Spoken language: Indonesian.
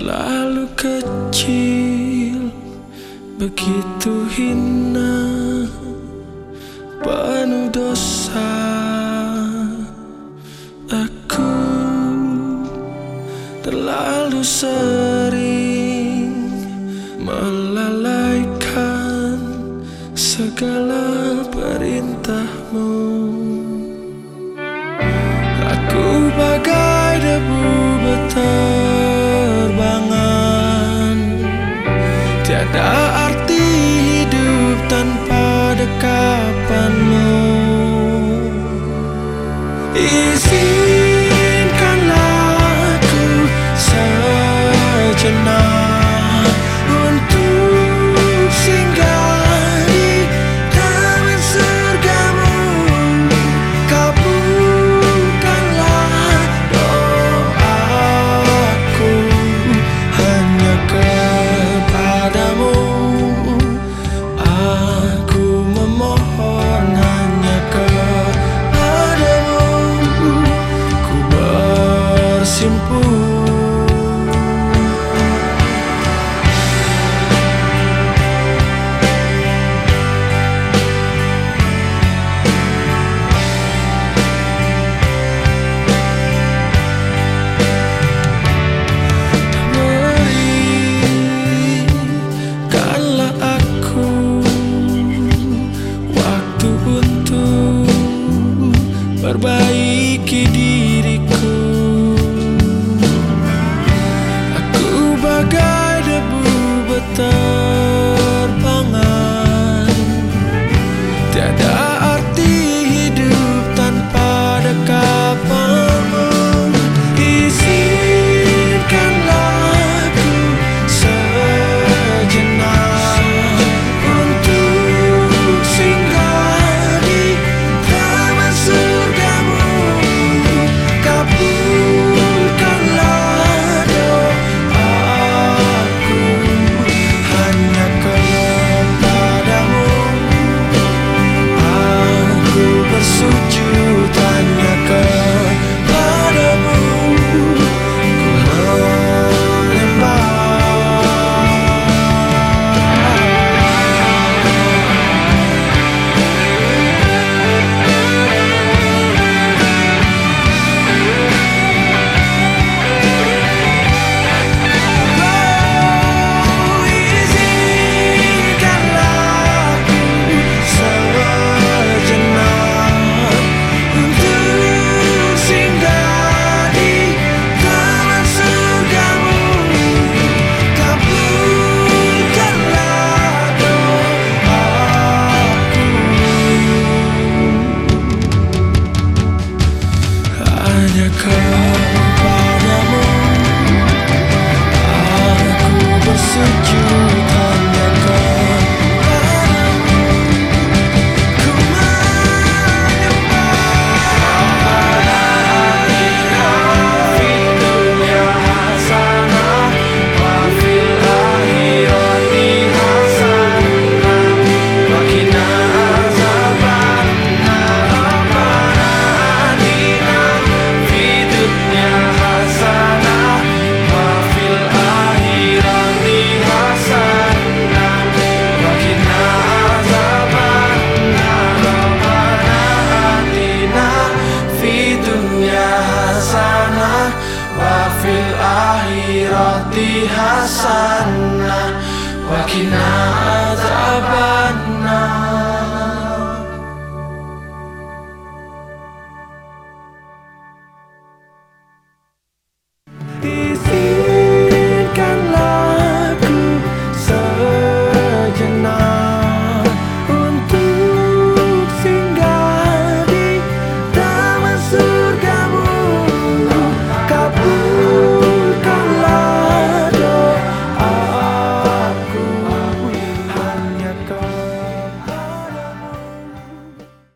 terlalu kecil. Begitu hina Penuh dosa. Aku terlalu sering Melalaikan segala perintah. tercena untuk singgah di taman surgamu kabulkanlah doaku hanya kepadamu. Aku memohon hanya kepadamu. Ku bersimpuh perbaiki diri. hanya kepadamu. Aku bersujud Roti Hasanah Wakinah